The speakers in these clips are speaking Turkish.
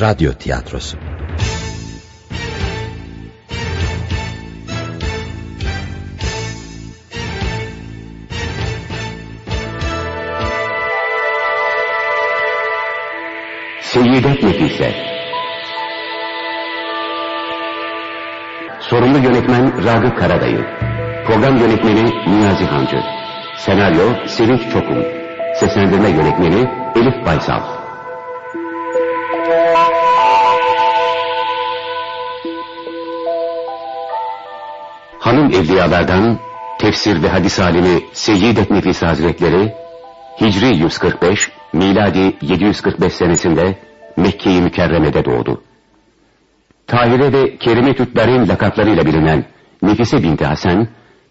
Radyo Tiyatrosu. Seyyidet Nefise. Sorumlu yönetmen Ragıp Karadayı. Program yönetmeni Niyazi Hancı. Senaryo Sevinç Çokum Seslendirme yönetmeni Elif Baysal Hanım Evliyalardan Tefsir ve Hadis Alimi Seyyidet Nefis Hazretleri Hicri 145, miladi 745 senesinde Mekke-i Mükerreme'de doğdu. Tahire ve Kerime Tütber'in lakaplarıyla bilinen Nefise binti Hasan,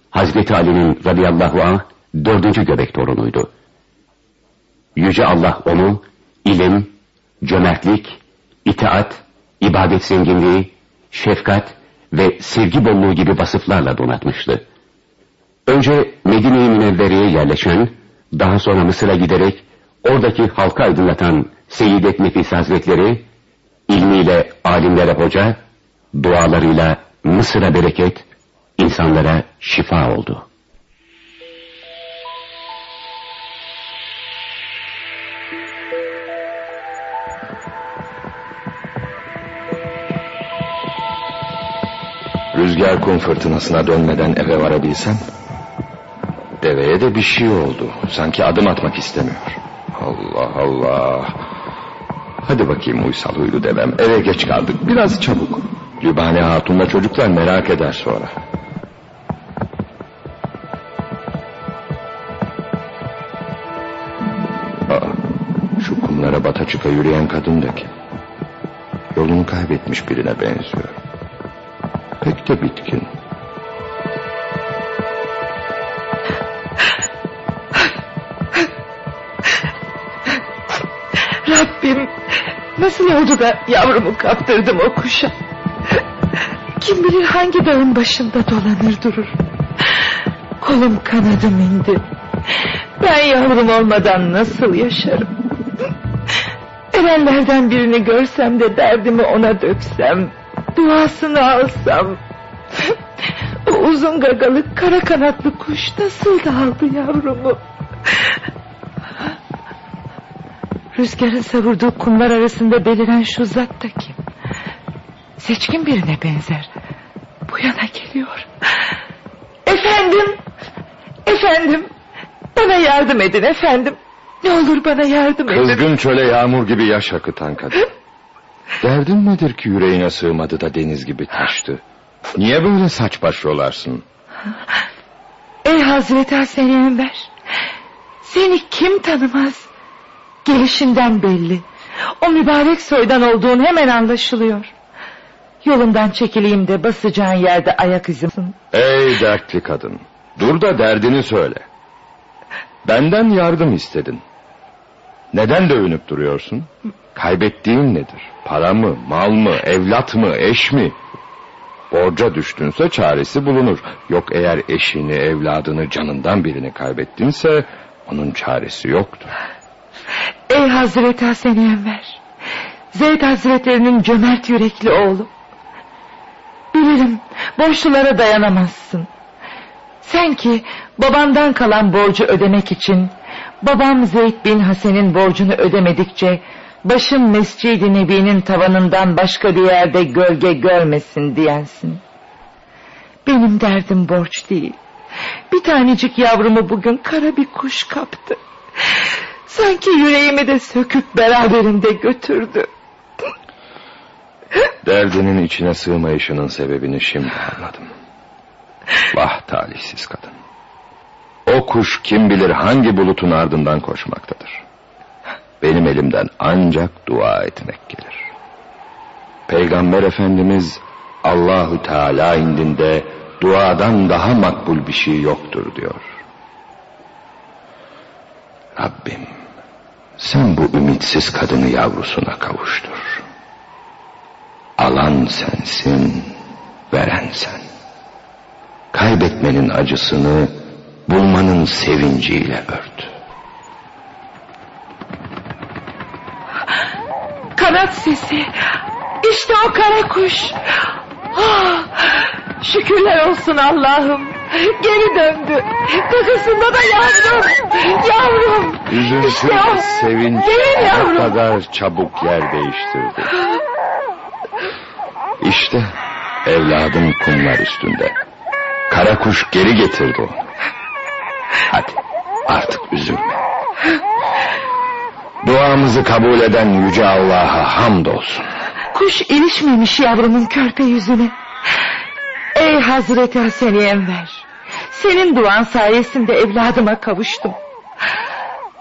Hazreti Ali'nin radıyallahu anh dördüncü göbek torunuydu. Yüce Allah onu ilim, cömertlik, itaat, ibadet zenginliği, şefkat ve sevgi bolluğu gibi vasıflarla donatmıştı. Önce Medine-i Münevvere'ye yerleşen, daha sonra Mısır'a giderek oradaki halka aydınlatan Seyyidet Nefis Hazretleri, ilmiyle alimlere hoca, dualarıyla Mısır'a bereket, insanlara şifa oldu. Rüzgar kum fırtınasına dönmeden eve varabilsem... Deveye de bir şey oldu. Sanki adım atmak istemiyor. Allah Allah. Hadi bakayım uysal huylu devem. Eve geç kaldık. Biraz çabuk. Lübane Hatun'la çocuklar merak eder sonra. Aa, şu kumlara bata çıka yürüyen kadın da kim? Yolunu kaybetmiş birine benziyor. De bitkin. Rabbim nasıl oldu da yavrumu kaptırdım o kuşa. Kim bilir hangi dağın başında dolanır durur. Kolum kanadım indi. Ben yavrum olmadan nasıl yaşarım? Erenlerden birini görsem de derdimi ona döksem. Duasını alsam. Uzun gagalı kara kanatlı kuş nasıl da aldı yavrumu? Rüzgarın savurduğu kumlar arasında beliren şu zat da kim? Seçkin birine benzer. Bu yana geliyor. Efendim, efendim, bana yardım edin efendim. Ne olur bana yardım edin. Kızgın çöle yağmur gibi yaş akıtan kadın. Derdin nedir ki yüreğine sığmadı da deniz gibi taştı? Niye böyle saç baş yolarsın? Ey Hazreti Hasan Enver. Seni kim tanımaz? Gelişinden belli. O mübarek soydan olduğun hemen anlaşılıyor. Yolundan çekileyim de basacağın yerde ayak izim. Ey dertli kadın. Dur da derdini söyle. Benden yardım istedin. Neden dövünüp duruyorsun? Kaybettiğin nedir? Para mı, mal mı, evlat mı, eş mi? Borca düştünse çaresi bulunur. Yok eğer eşini, evladını, canından birini kaybettinse... ...onun çaresi yoktur. Ey Hazreti Hasan Enver. Zeyd Hazretlerinin cömert yürekli oğlu. Bilirim borçlulara dayanamazsın. Sen ki babandan kalan borcu ödemek için... ...babam Zeyd bin Hasan'ın borcunu ödemedikçe... ...başım Mescid-i Nebi'nin tavanından başka bir yerde gölge görmesin diyensin. Benim derdim borç değil. Bir tanecik yavrumu bugün kara bir kuş kaptı. Sanki yüreğimi de söküp beraberinde götürdü. Derdinin içine sığmayışının sebebini şimdi anladım. Vah talihsiz kadın. O kuş kim bilir hangi bulutun ardından koşmaktadır. Benim elimden ancak dua etmek gelir. Peygamber Efendimiz Allahu Teala indinde duadan daha makbul bir şey yoktur diyor. Rabbim sen bu ümitsiz kadını yavrusuna kavuştur. Alan sensin, veren sen. Kaybetmenin acısını bulmanın sevinciyle ört. Kanat sesi. İşte o kara kuş. Ah, şükürler olsun Allah'ım. Geri döndü. Kakasında da yavrum. Yavrum. Üzüntü İşte o. sevinç Gelin yavrum. kadar çabuk yer değiştirdi. İşte evladım kumlar üstünde. Kara kuş geri getirdi onu. Hadi artık üzülme. Duamızı kabul eden Yüce Allah'a hamdolsun. Kuş ilişmemiş yavrumun körpe yüzüne. Ey Hazreti Hasan Enver. Senin duan sayesinde evladıma kavuştum.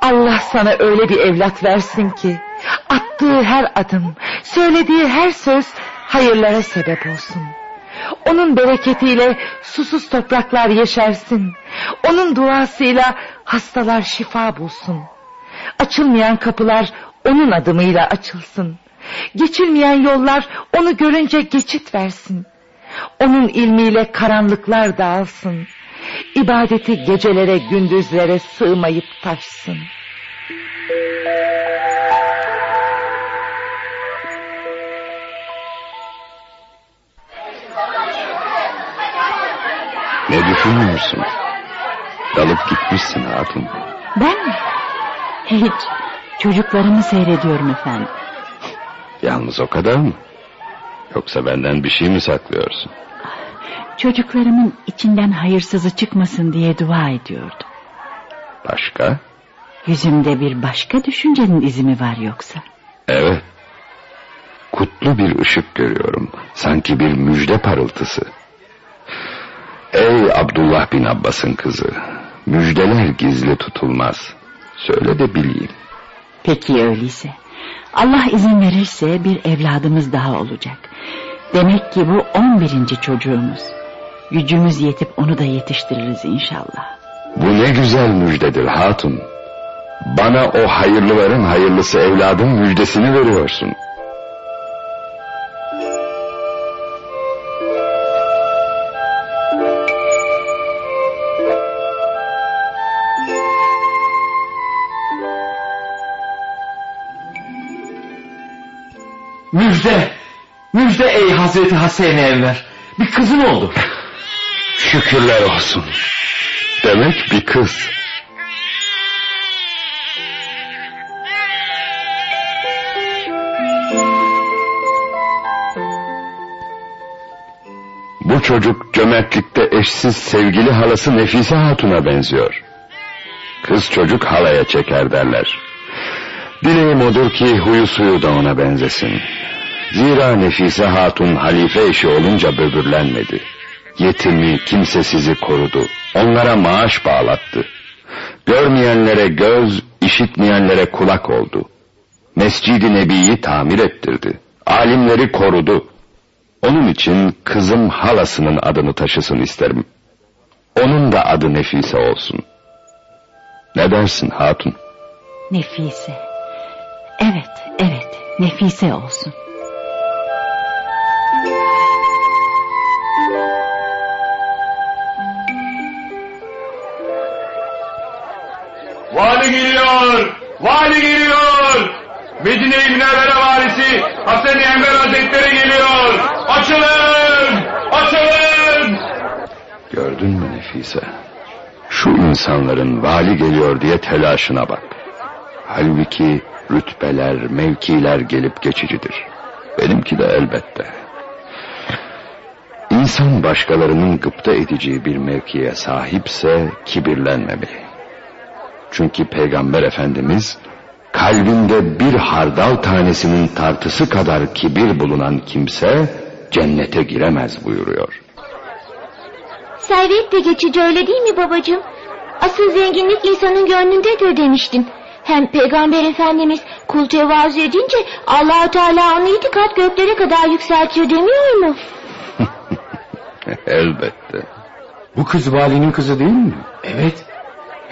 Allah sana öyle bir evlat versin ki... ...attığı her adım, söylediği her söz hayırlara sebep olsun. Onun bereketiyle susuz topraklar yeşersin. Onun duasıyla hastalar şifa bulsun. Açılmayan kapılar onun adımıyla açılsın. Geçilmeyen yollar onu görünce geçit versin. Onun ilmiyle karanlıklar dağılsın. İbadeti gecelere gündüzlere sığmayıp taşsın. Ne düşünüyorsun? Dalıp gitmişsin hatun. Ben mi? Hiç. Çocuklarımı seyrediyorum efendim. Yalnız o kadar mı? Yoksa benden bir şey mi saklıyorsun? Çocuklarımın içinden hayırsızı çıkmasın diye dua ediyordum. Başka? Yüzümde bir başka düşüncenin izi mi var yoksa? Evet. Kutlu bir ışık görüyorum. Sanki bir müjde parıltısı. Ey Abdullah bin Abbas'ın kızı. Müjdeler gizli tutulmaz. Söyle de bileyim. Peki öyleyse. Allah izin verirse bir evladımız daha olacak. Demek ki bu on birinci çocuğumuz. Gücümüz yetip onu da yetiştiririz inşallah. Bu ne güzel müjdedir hatun. Bana o hayırlıların hayırlısı evladın müjdesini veriyorsun. Müjde! Müjde ey Hazreti Hasan Enver. Bir kızın oldu. Şükürler olsun. Demek bir kız. Bu çocuk cömertlikte eşsiz sevgili halası Nefise Hatun'a benziyor. Kız çocuk halaya çeker derler. Dileğim odur ki huyu suyu da ona benzesin. Zira Nefise Hatun halife eşi olunca böbürlenmedi. Yetimi, kimsesizi korudu. Onlara maaş bağlattı. Görmeyenlere göz, işitmeyenlere kulak oldu. Mescid-i Nebi'yi tamir ettirdi. Alimleri korudu. Onun için kızım halasının adını taşısın isterim. Onun da adı Nefise olsun. Ne dersin hatun? Nefise. Evet, evet. Nefise olsun. Vali geliyor! Vali geliyor! Medine-i Münevvere valisi Hasan Enver Hazretleri geliyor! Açılın! Açılın! Gördün mü Nefise? Şu insanların vali geliyor diye telaşına bak. Halbuki rütbeler, mevkiler gelip geçicidir. Benimki de elbette. İnsan başkalarının gıpta edeceği bir mevkiye sahipse kibirlenmemeli. Çünkü Peygamber Efendimiz kalbinde bir hardal tanesinin tartısı kadar kibir bulunan kimse cennete giremez buyuruyor. Servet de geçici öyle değil mi babacığım? Asıl zenginlik insanın gönlündedir demiştin. Hem Peygamber Efendimiz kul tevazu edince Allahu Teala onu iki kat göklere kadar yükseltiyor demiyor mu? Elbette. Bu kız valinin kızı değil mi? Evet.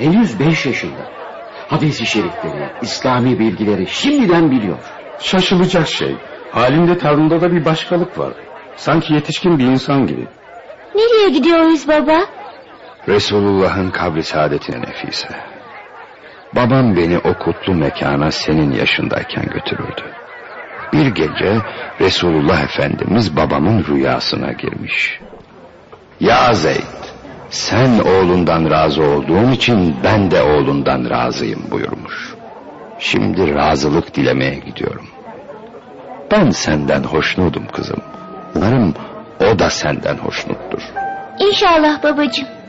Henüz beş yaşında. Hadis-i şerifleri, İslami bilgileri şimdiden biliyor. Şaşılacak şey. Halinde tavrında da bir başkalık var. Sanki yetişkin bir insan gibi. Nereye gidiyoruz baba? Resulullah'ın kabri saadetine nefise. Babam beni o kutlu mekana senin yaşındayken götürürdü. Bir gece Resulullah Efendimiz babamın rüyasına girmiş. Ya Zeyd, sen oğlundan razı olduğun için ben de oğlundan razıyım buyurmuş. Şimdi razılık dilemeye gidiyorum. Ben senden hoşnutum kızım. Umarım o da senden hoşnuttur. İnşallah babacığım.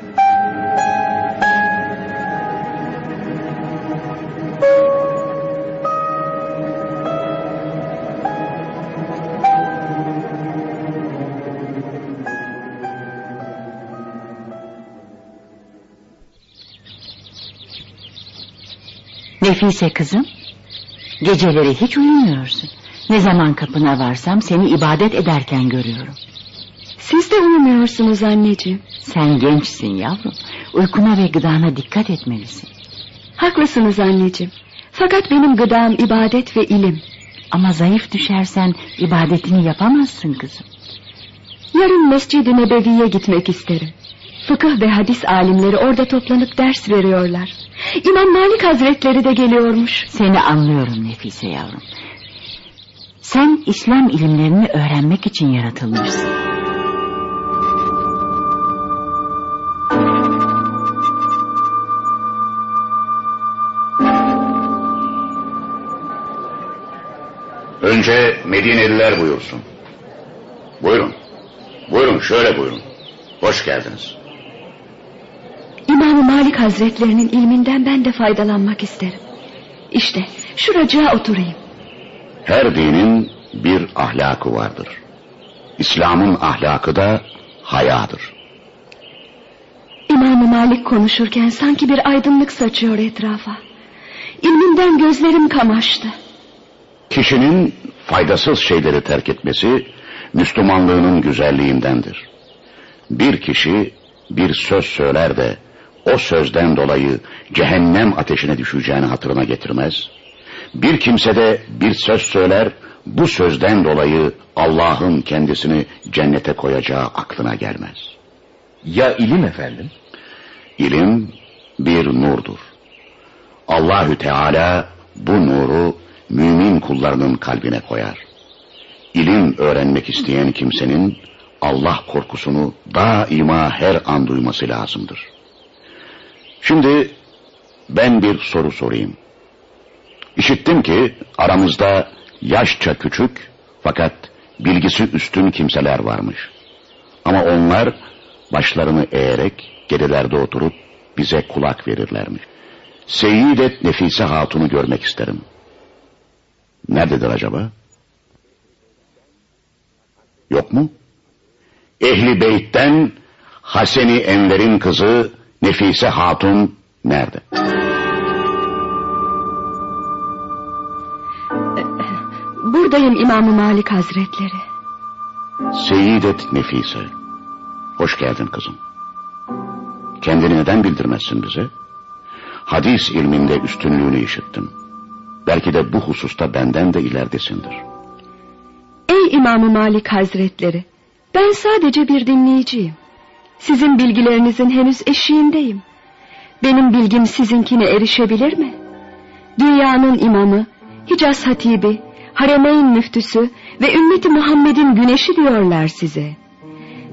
Nefise kızım. Geceleri hiç uyumuyorsun. Ne zaman kapına varsam seni ibadet ederken görüyorum. Siz de uyumuyorsunuz anneciğim. Sen gençsin yavrum. Uykuna ve gıdana dikkat etmelisin. Haklısınız anneciğim. Fakat benim gıdam ibadet ve ilim. Ama zayıf düşersen ibadetini yapamazsın kızım. Yarın Mescid-i Nebevi'ye gitmek isterim. Fıkıh ve hadis alimleri orada toplanıp ders veriyorlar. İmam Malik Hazretleri de geliyormuş. Seni anlıyorum Nefise yavrum. Sen İslam ilimlerini öğrenmek için yaratılmışsın. Önce Medineliler buyursun. Buyurun. Buyurun şöyle buyurun. Hoş geldiniz. İmam Malik Hazretlerinin ilminden ben de faydalanmak isterim. İşte şuracığa oturayım. Her dinin bir ahlakı vardır. İslam'ın ahlakı da hayadır. İmam Malik konuşurken sanki bir aydınlık saçıyor etrafa. İlminden gözlerim kamaştı. Kişinin faydasız şeyleri terk etmesi Müslümanlığının güzelliğindendir. Bir kişi bir söz söyler de o sözden dolayı cehennem ateşine düşeceğini hatırına getirmez. Bir kimse de bir söz söyler bu sözden dolayı Allah'ın kendisini cennete koyacağı aklına gelmez. Ya ilim efendim? İlim bir nurdur. Allahü Teala bu nuru mümin kullarının kalbine koyar. İlim öğrenmek isteyen kimsenin Allah korkusunu daima her an duyması lazımdır. Şimdi ben bir soru sorayım. İşittim ki aramızda yaşça küçük fakat bilgisi üstün kimseler varmış. Ama onlar başlarını eğerek gerilerde oturup bize kulak verirlermiş. Seyyidet Nefise Hatun'u görmek isterim. Nerededir acaba? Yok mu? Ehli Beyt'ten Haseni Enver'in kızı Nefise Hatun nerede? Buradayım İmam Malik Hazretleri. Seyyidet Nefise. Hoş geldin kızım. Kendini neden bildirmezsin bize? Hadis ilminde üstünlüğünü işittim. Belki de bu hususta benden de ileridesindir. Ey İmam Malik Hazretleri. Ben sadece bir dinleyiciyim. Sizin bilgilerinizin henüz eşiğindeyim. Benim bilgim sizinkine erişebilir mi? Dünyanın imamı, Hicaz Hatibi, Haremeyn müftüsü ve ümmeti Muhammed'in güneşi diyorlar size.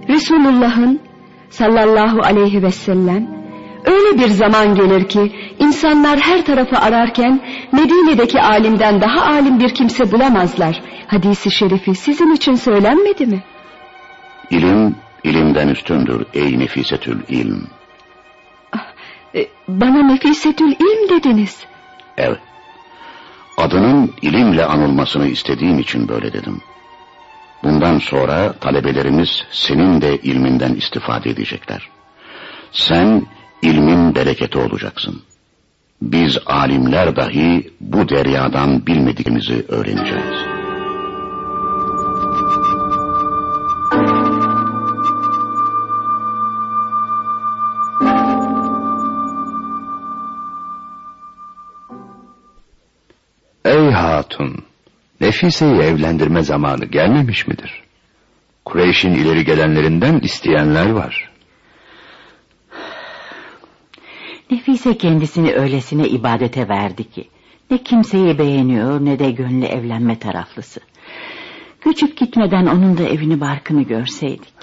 Resulullah'ın sallallahu aleyhi ve sellem öyle bir zaman gelir ki insanlar her tarafı ararken Medine'deki alimden daha alim bir kimse bulamazlar. Hadisi şerifi sizin için söylenmedi mi? İlim, ilimden üstündür ey nefisetül ilm. E, Bana nefisetül ilm dediniz. Evet. Adının ilimle anılmasını istediğim için böyle dedim. Bundan sonra talebelerimiz senin de ilminden istifade edecekler. Sen ilmin bereketi olacaksın. Biz alimler dahi bu deryadan bilmediğimizi öğreneceğiz. Hatun, Nefise'yi evlendirme zamanı gelmemiş midir? Kureyş'in ileri gelenlerinden isteyenler var. Nefise kendisini öylesine ibadete verdi ki... ...ne kimseyi beğeniyor ne de gönlü evlenme taraflısı. Göçüp gitmeden onun da evini barkını görseydik.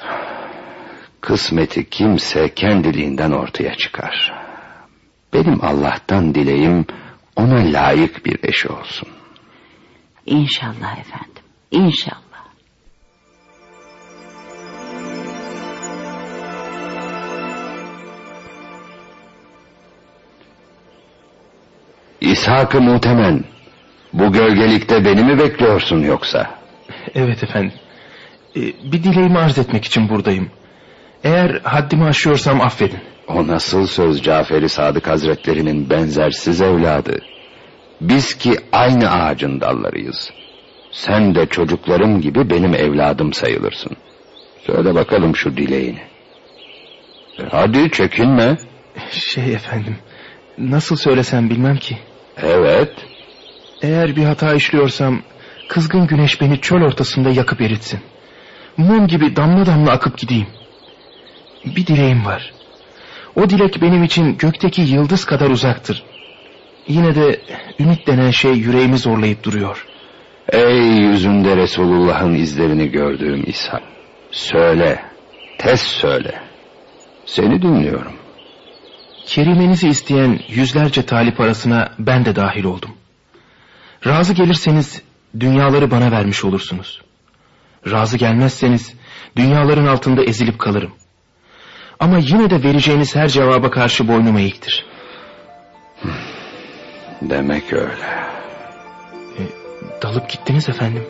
Kısmeti kimse kendiliğinden ortaya çıkar. Benim Allah'tan dileğim ona layık bir eşi olsun. İnşallah efendim, inşallah. İshak-ı Mutemen, bu gölgelikte beni mi bekliyorsun yoksa? Evet efendim. Ee, bir dileğimi arz etmek için buradayım. Eğer haddimi aşıyorsam affedin. O nasıl söz Caferi Sadık Hazretlerinin benzersiz evladı? Biz ki aynı ağacın dallarıyız. Sen de çocuklarım gibi benim evladım sayılırsın. Söyle bakalım şu dileğini. E, hadi çekinme. Şey efendim, nasıl söylesem bilmem ki. Evet. Eğer bir hata işliyorsam kızgın güneş beni çöl ortasında yakıp eritsin. Mum gibi damla damla akıp gideyim. Bir dileğim var. O dilek benim için gökteki yıldız kadar uzaktır. Yine de ümit denen şey yüreğimi zorlayıp duruyor. Ey yüzünde Resulullah'ın izlerini gördüğüm İsa. Söyle, tez söyle. Seni dinliyorum. Kerimenizi isteyen yüzlerce talip arasına ben de dahil oldum. Razı gelirseniz dünyaları bana vermiş olursunuz. Razı gelmezseniz dünyaların altında ezilip kalırım. Ama yine de vereceğiniz her cevaba karşı boynum eğiktir. Demek öyle. E, dalıp gittiniz efendim.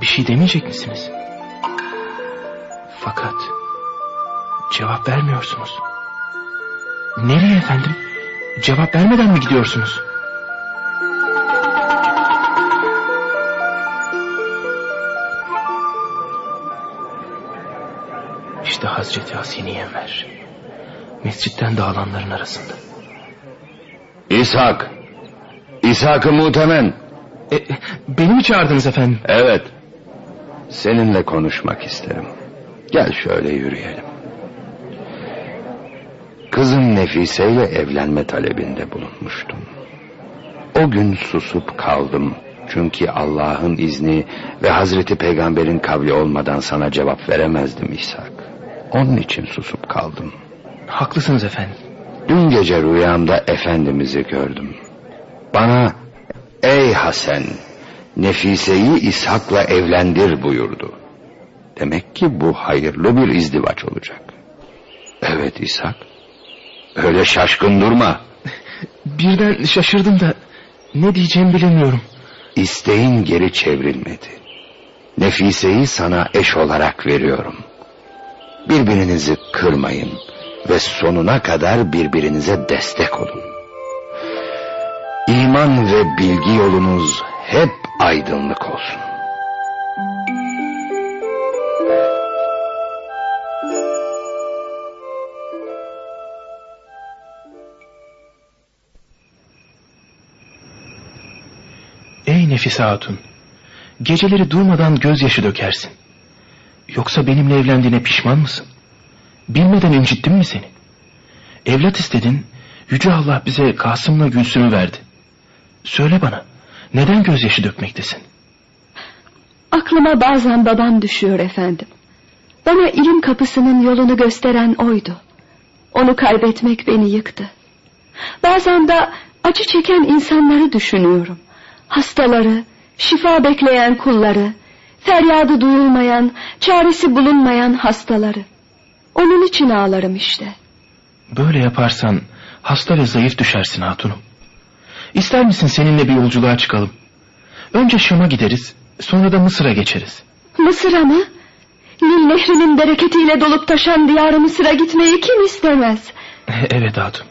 Bir şey demeyecek misiniz? Fakat cevap vermiyorsunuz. Nereye efendim? Cevap vermeden mi gidiyorsunuz? İşte Hazreti Hasini Enver. Mescitten dağılanların arasında. İshak. İshak-ı Mutemen. E, beni mi çağırdınız efendim? Evet. Seninle konuşmak isterim. Gel şöyle yürüyelim. Kızım Nefise ile evlenme talebinde bulunmuştum. O gün susup kaldım. Çünkü Allah'ın izni ve Hazreti Peygamber'in kavli olmadan sana cevap veremezdim İshak. Onun için susup kaldım. Haklısınız efendim. Dün gece rüyamda Efendimiz'i gördüm. Bana ey Hasan Nefise'yi İshak'la evlendir buyurdu. Demek ki bu hayırlı bir izdivaç olacak. Evet İshak. Öyle şaşkın durma. Birden şaşırdım da ne diyeceğimi bilemiyorum. İsteğin geri çevrilmedi. Nefise'yi sana eş olarak veriyorum. Birbirinizi kırmayın ve sonuna kadar birbirinize destek olun. İman ve bilgi yolunuz hep aydınlık olsun. Ey Nefise Hatun, geceleri durmadan gözyaşı dökersin. Yoksa benimle evlendiğine pişman mısın? Bilmeden incittim mi seni? Evlat istedin, Yüce Allah bize Kasım'la Gülsüm'ü verdi. Söyle bana, neden gözyaşı dökmektesin? Aklıma bazen babam düşüyor efendim. Bana ilim kapısının yolunu gösteren oydu. Onu kaybetmek beni yıktı. Bazen de acı çeken insanları düşünüyorum. Hastaları, şifa bekleyen kulları, feryadı duyulmayan, çaresi bulunmayan hastaları. Onun için ağlarım işte. Böyle yaparsan hasta ve zayıf düşersin hatunum. İster misin seninle bir yolculuğa çıkalım? Önce Şam'a gideriz, sonra da Mısır'a geçeriz. Mısır'a mı? Nil nehrinin bereketiyle dolup taşan diyarı Mısır'a gitmeyi kim istemez? evet hatun.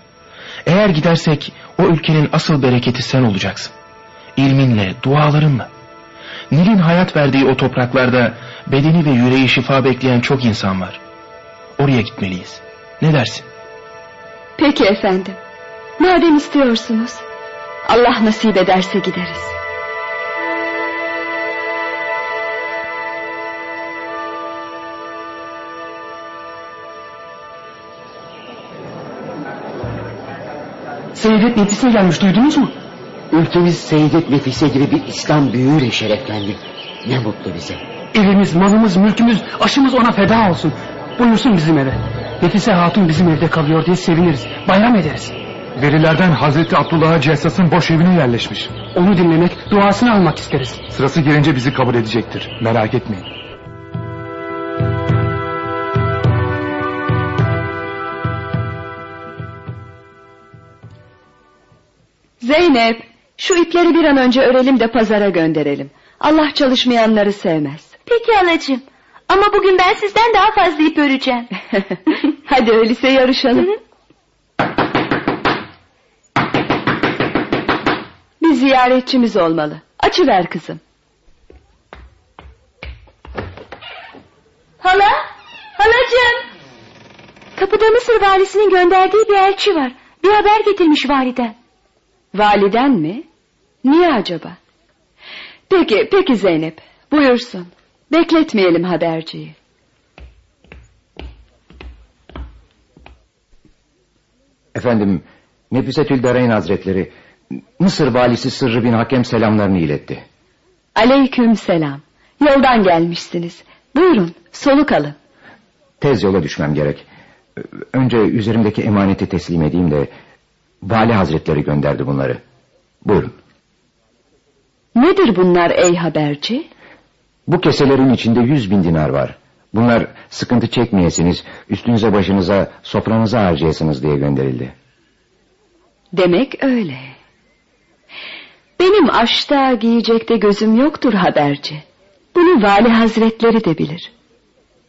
Eğer gidersek o ülkenin asıl bereketi sen olacaksın. İlminle, dualarınla. Nil'in hayat verdiği o topraklarda bedeni ve yüreği şifa bekleyen çok insan var. Oraya gitmeliyiz. Ne dersin? Peki efendim. Madem istiyorsunuz. Allah nasip ederse gideriz. Seydet Nefise gelmiş duydunuz mu? Ülkemiz Seydet Nefise gibi bir İslam büyüğüyle şereflendi. Ne mutlu bize. Evimiz, malımız, mülkümüz, aşımız ona feda olsun. Buyursun bizim eve. Nefise Hatun bizim evde kalıyor diye seviniriz. Bayram ederiz. Velilerden Hazreti Abdullah Cessas'ın boş evine yerleşmiş. Onu dinlemek, duasını almak isteriz. Sırası gelince bizi kabul edecektir. Merak etmeyin. Zeynep, şu ipleri bir an önce örelim de pazara gönderelim. Allah çalışmayanları sevmez. Peki halacığım. Ama bugün ben sizden daha fazla ip öreceğim. Hadi öyleyse yarışalım. Ziyaretçimiz olmalı. Açıver kızım. Hala? Halacığım. Kapıda Mısır valisinin gönderdiği bir elçi var. Bir haber getirmiş validen. Validen mi? Niye acaba? Peki, peki Zeynep. Buyursun. Bekletmeyelim haberciyi. Efendim, Nefisetül Darayn Hazretleri, Mısır valisi Sırrı bin Hakem selamlarını iletti. Aleyküm selam. Yoldan gelmişsiniz. Buyurun, soluk alın. Tez yola düşmem gerek. Önce üzerimdeki emaneti teslim edeyim de... Vali Hazretleri gönderdi bunları. Buyurun. Nedir bunlar ey haberci? Bu keselerin içinde yüz bin dinar var. Bunlar sıkıntı çekmeyesiniz, üstünüze başınıza, sofranıza harcayasınız diye gönderildi. Demek öyle. Benim aşta giyecekte gözüm yoktur haberci. Bunu vali hazretleri de bilir.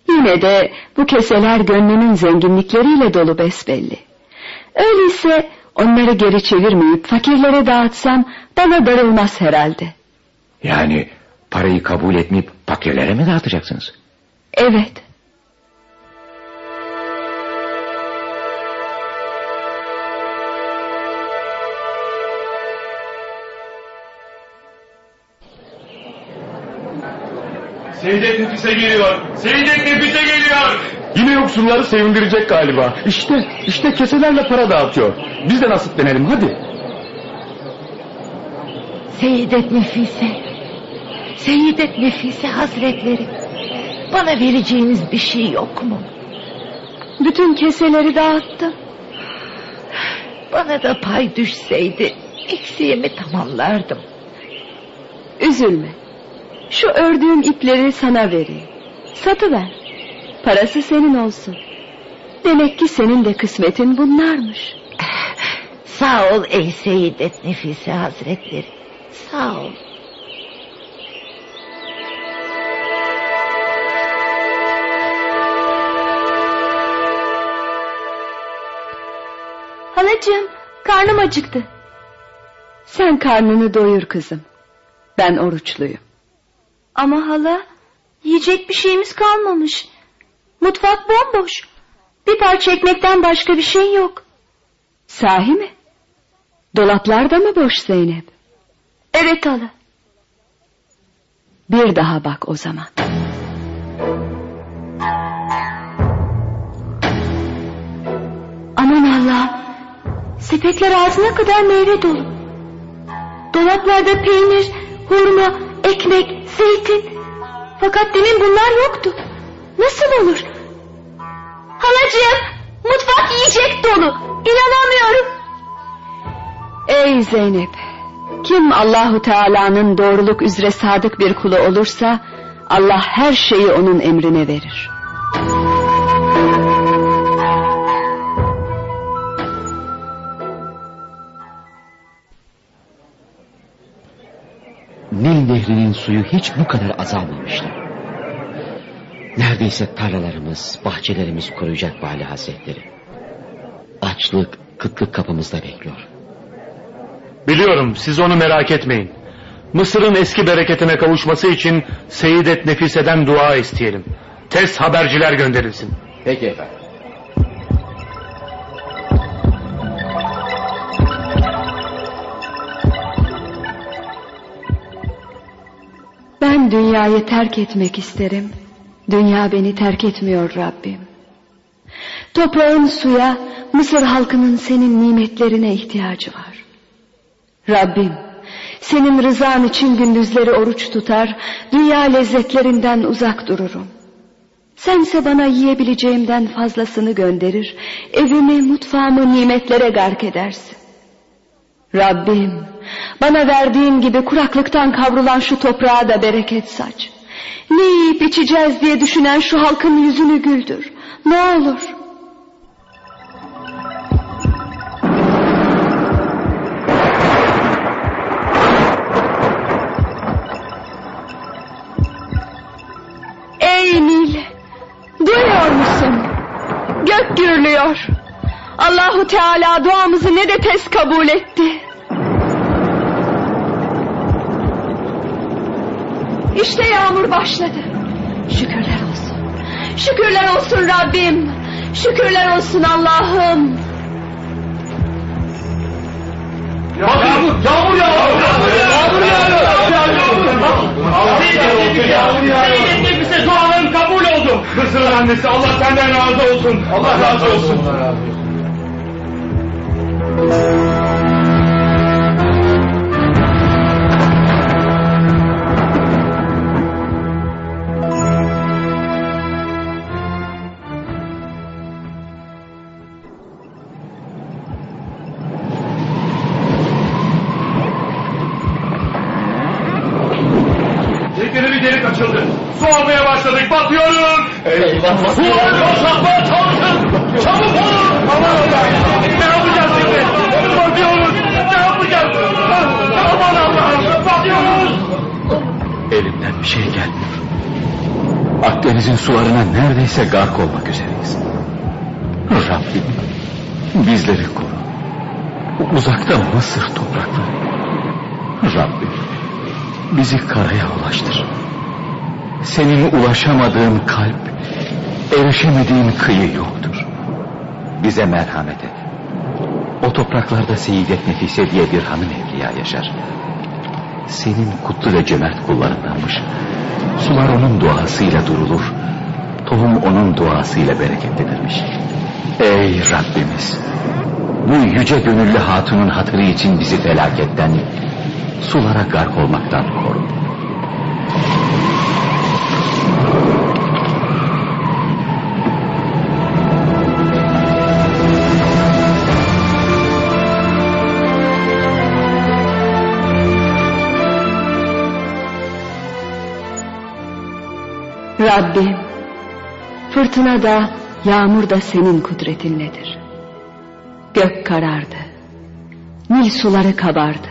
Yine de bu keseler gönlünün zenginlikleriyle dolu besbelli. Öyleyse onları geri çevirmeyip fakirlere dağıtsam bana darılmaz herhalde. Yani parayı kabul etmeyip fakirlere mi dağıtacaksınız? Evet. Seydet Nefise geliyor. Seydet Nefise geliyor. Yine yoksulları sevindirecek galiba. İşte, işte keselerle para dağıtıyor. Biz de nasiplenelim hadi. Seyyidet Nefise. Seyyidet Nefise Hazretleri. Bana vereceğiniz bir şey yok mu? Bütün keseleri dağıttım. Bana da pay düşseydi eksiğimi tamamlardım. Üzülme. Şu ördüğüm ipleri sana vereyim. Satıver. Parası senin olsun. Demek ki senin de kısmetin bunlarmış. Sağ ol ey Seyyidet Nefise Hazretleri. Sağ ol. Halacığım karnım acıktı. Sen karnını doyur kızım. Ben oruçluyum. Ama hala yiyecek bir şeyimiz kalmamış. Mutfak bomboş. Bir parça ekmekten başka bir şey yok. Sahi mi? Dolaplar da mı boş Zeynep? Evet hala. Bir daha bak o zaman. Aman Allah'ım. Sepetler ağzına kadar meyve dolu. Dolaplarda peynir, hurma, ekmek, zeytin. Fakat demin bunlar yoktu. Nasıl olur? Halacığım, mutfak yiyecek dolu. İnanamıyorum. Ey Zeynep, kim Allahu Teala'nın doğruluk üzere sadık bir kulu olursa Allah her şeyi onun emrine verir. Nil nehrinin suyu hiç bu kadar azalmamıştı. Neredeyse tarlalarımız, bahçelerimiz kuruyacak Vali Hazretleri. Açlık, kıtlık kapımızda bekliyor. Biliyorum siz onu merak etmeyin. Mısır'ın eski bereketine kavuşması için Seyyidet Nefise'den dua isteyelim. Tez haberciler gönderilsin. Peki efendim. Ben dünyayı terk etmek isterim. Dünya beni terk etmiyor Rabbim. Toprağın suya, Mısır halkının senin nimetlerine ihtiyacı var. Rabbim, Senin rızan için gündüzleri oruç tutar, dünya lezzetlerinden uzak dururum. Sense bana yiyebileceğimden fazlasını gönderir, evimi, mutfağımı nimetlere gark edersin. Rabbim, bana verdiğin gibi kuraklıktan kavrulan şu toprağa da bereket saç. Ne yiyip içeceğiz diye düşünen şu halkın yüzünü güldür. Ne olur. Ey Nil, duyuyor musun? Gök gürlüyor. Allahu Teala duamızı ne de tez kabul etti. İşte yağmur başladı. Şükürler olsun. Şükürler olsun Rabbim. Şükürler olsun Allah'ım. Yağmur, yağmur yağıyor. Yağmur yağıyor. Senin nefise duaların kabul oldu. Mısır'ın annesi Allah senden razı olsun. Allah razı olsun. Teknede Eyvah. Suları boşaltmaya çalışın. Çabuk olun. Aman Allah'ım. Ne yapacağız şimdi? Batıyoruz. Ne yapacağız? Aman Allah'ım. Batıyoruz. Elimden bir şey gelmiyor. Akdeniz'in sularına neredeyse gark olmak üzereyiz. Rabbim bizleri koru. Uzakta Mısır toprakları. Rabbim bizi karaya ulaştır. Senin ulaşamadığın kalp, erişemediğin kıyı yoktur. Bize merhamet et. O topraklarda Seyidet Nefise diye bir hanım evliya yaşar. Senin kutlu ve cömert kullarındanmış. Sular onun duasıyla durulur. Tohum onun duasıyla bereketlenirmiş. Ey Rabbimiz! Bu yüce gönüllü hatunun hatırı için bizi felaketten, sulara gark olmaktan koru. Rabbim, fırtına da, yağmur da senin kudretinledir. Gök karardı, Nil suları kabardı.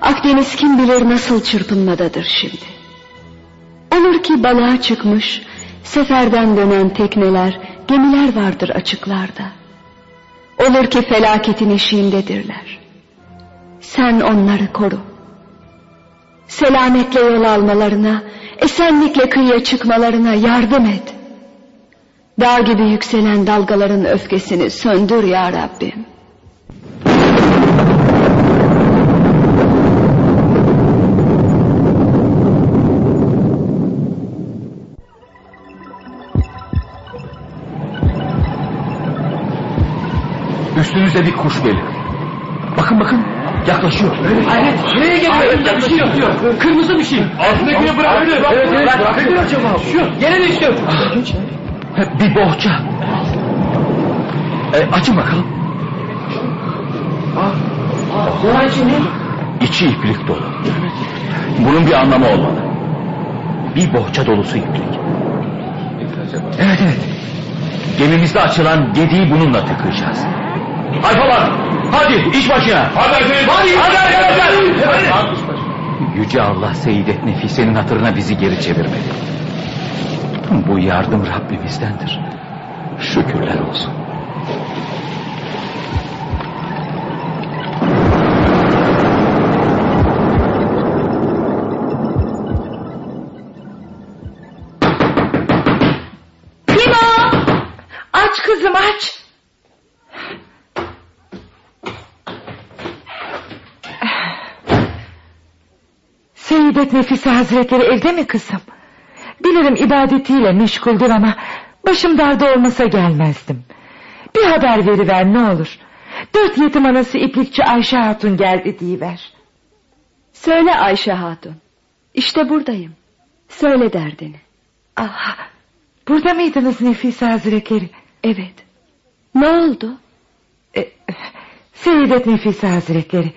Akdeniz kim bilir nasıl çırpınmadadır şimdi. Olur ki balığa çıkmış, seferden dönen tekneler, gemiler vardır açıklarda. Olur ki felaketin eşiğindedirler. Sen onları koru. Selametle yol almalarına, esenlikle kıyıya çıkmalarına yardım et. Dağ gibi yükselen dalgaların öfkesini söndür ya Rabbim. Üstünüzde bir kuş geliyor. Bakın bakın yaklaşıyor. Hayret. Nereye geliyor? Yaklaşıyor. Kırmızı bir şey. Altındakini bırak. Evet evet. Bırak. Nedir acaba? Şu. Yere düştü. Bir bohça. E, açın bakalım. Ne içinde? İçi iplik dolu. Bunun bir anlamı olmalı. Bir bohça dolusu iplik. Evet evet. Gemimizde açılan gediği bununla tıkayacağız. Alfalar hadi iş başına. Hadi hadi. Hadi hadi arkadaşlar. Yüce Allah Seyyidet Nefise'nin hatırına bizi geri çevirmedi. Bu yardım Rabbimizdendir. Şükürler olsun. Seyyidet Nefise Hazretleri evde mi kızım? Bilirim ibadetiyle meşguldür ama başım darda olmasa gelmezdim. Bir haber veriver ne olur. Dört yetim anası iplikçi Ayşe Hatun geldi diyiver. Söyle Ayşe Hatun. İşte buradayım. Söyle derdini. Ah, burada mıydınız Nefise Hazretleri? Evet. Ne oldu? E, Seyidet Nefise Hazretleri.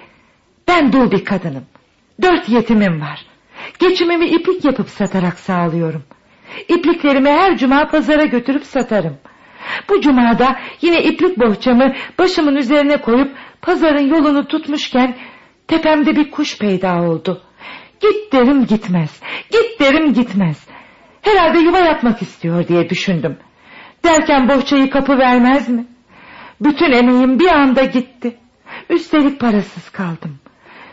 Ben dul bir kadınım. Dört yetimim var. Geçimimi iplik yapıp satarak sağlıyorum. İpliklerimi her cuma pazara götürüp satarım. Bu cumada yine iplik bohçamı başımın üzerine koyup pazarın yolunu tutmuşken tepemde bir kuş peyda oldu. Git derim gitmez. Git derim gitmez. Herhalde yuva yapmak istiyor diye düşündüm. Derken bohçayı kapı vermez mi? Bütün emeğim bir anda gitti. Üstelik parasız kaldım.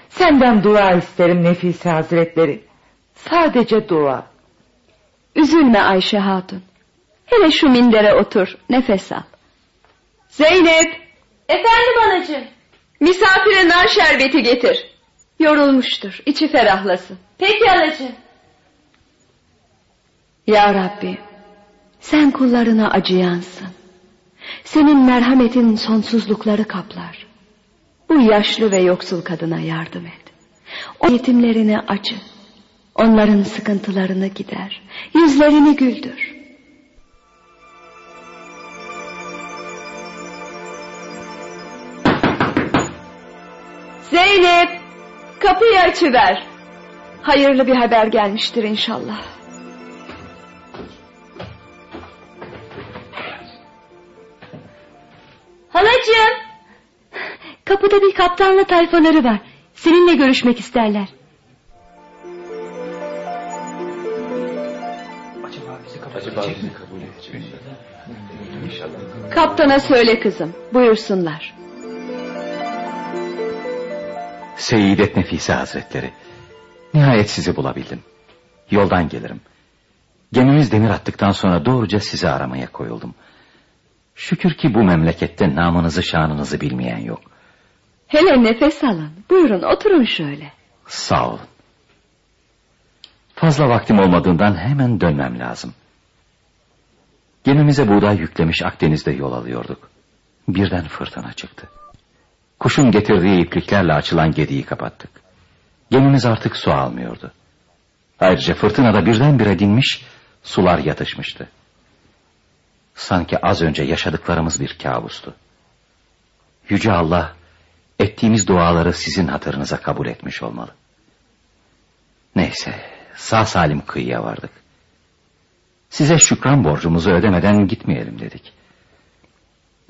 Senden dua isterim Nefise Hazretleri. Sadece dua. Üzülme Ayşe Hatun. Hele şu mindere otur, nefes al. Zeynep! Efendim anacığım. Misafire nar şerbeti getir. Yorulmuştur, içi ferahlasın. Peki anacığım. Ya Rabbi, sen kullarına acıyansın. Senin merhametin sonsuzlukları kaplar. Bu yaşlı ve yoksul kadına yardım et. O yetimlerine acı. Onların sıkıntılarını gider. Yüzlerini güldür. Zeynep, kapıyı açıver. Hayırlı bir haber gelmiştir inşallah. Halacığım. Kapıda bir kaptanla tayfaları var. Seninle görüşmek isterler. Kaptana söyle kızım. Buyursunlar. Seyyidet Nefise Hazretleri. Nihayet sizi bulabildim. Yoldan gelirim. Gemimiz demir attıktan sonra doğruca sizi aramaya koyuldum. Şükür ki bu memlekette namınızı şanınızı bilmeyen yok. Hele nefes alın. Buyurun oturun şöyle. Sağ olun. Fazla vaktim olmadığından hemen dönmem lazım. Gemimize buğday yüklemiş Akdeniz'de yol alıyorduk. Birden fırtına çıktı. Kuşun getirdiği ipliklerle açılan gediği kapattık. Gemimiz artık su almıyordu. Ayrıca fırtınada birdenbire dinmiş, sular yatışmıştı. Sanki az önce yaşadıklarımız bir kabustu. Yüce Allah, ettiğimiz duaları sizin hatırınıza kabul etmiş olmalı. Neyse, sağ salim kıyıya vardık. Size şükran borcumuzu ödemeden gitmeyelim dedik.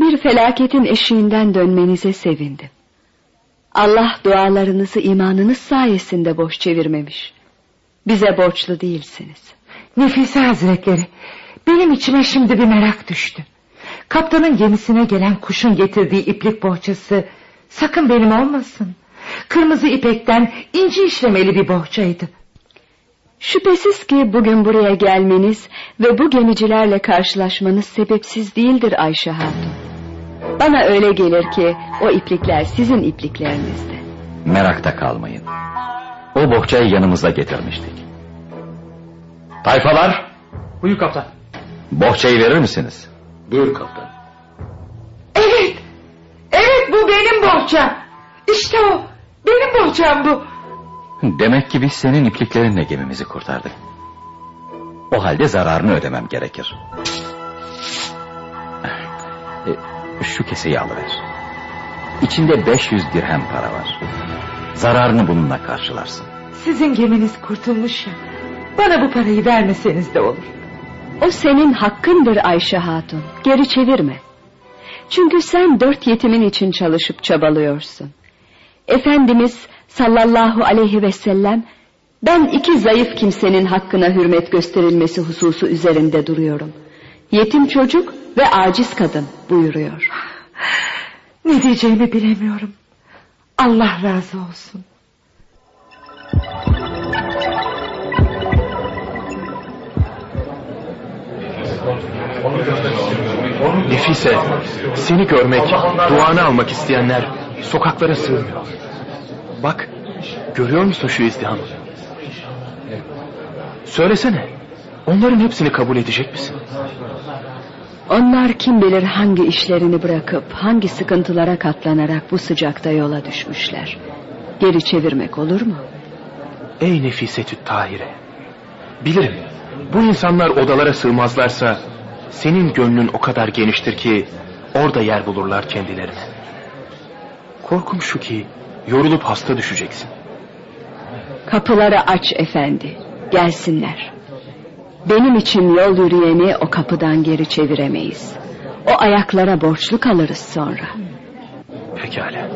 Bir felaketin eşiğinden dönmenize sevindim. Allah dualarınızı imanınız sayesinde boş çevirmemiş. Bize borçlu değilsiniz. Nefise Hazretleri, benim içime şimdi bir merak düştü. Kaptanın gemisine gelen kuşun getirdiği iplik bohçası sakın benim olmasın. Kırmızı ipekten inci işlemeli bir bohçaydı. Şüphesiz ki bugün buraya gelmeniz ve bu gemicilerle karşılaşmanız sebepsiz değildir Ayşe Hatun. Bana öyle gelir ki o iplikler sizin ipliklerinizdi. Merakta kalmayın. O bohçayı yanımızda getirmiştik. Tayfalar, Buyur kaptan. bohçayı verir misiniz? Buyur kaptan. Evet, evet bu benim bohçam. İşte o, benim bohçam bu. Demek ki biz senin ipliklerinle gemimizi kurtardık. O halde zararını ödemem gerekir. E, Şu keseyi alıver. İçinde 500 dirhem para var. Zararını bununla karşılarsın. Sizin geminiz kurtulmuş ya. Bana bu parayı vermeseniz de olur. O senin hakkındır Ayşe Hatun. Geri çevirme. Çünkü sen dört yetimin için çalışıp çabalıyorsun. Efendimiz sallallahu aleyhi ve sellem ben iki zayıf kimsenin hakkına hürmet gösterilmesi hususu üzerinde duruyorum. Yetim çocuk ve aciz kadın buyuruyor. Ne diyeceğimi bilemiyorum. Allah razı olsun. Nefise, seni görmek, duanı almak isteyenler sokaklara sığmıyor. Bak, görüyor musun şu izdihamı? Söylesene, onların hepsini kabul edecek misin? Onlar kim bilir hangi işlerini bırakıp hangi sıkıntılara katlanarak bu sıcakta yola düşmüşler. Geri çevirmek olur mu? Ey Nefisetü Tahire. Bilirim bu insanlar odalara sığmazlarsa senin gönlün o kadar geniştir ki orada yer bulurlar kendilerine. Korkum şu ki yorulup hasta düşeceksin. Kapıları aç efendi. Gelsinler. Benim için yol yürüyeni o kapıdan geri çeviremeyiz. O ayaklara borçlu kalırız sonra. Pekala.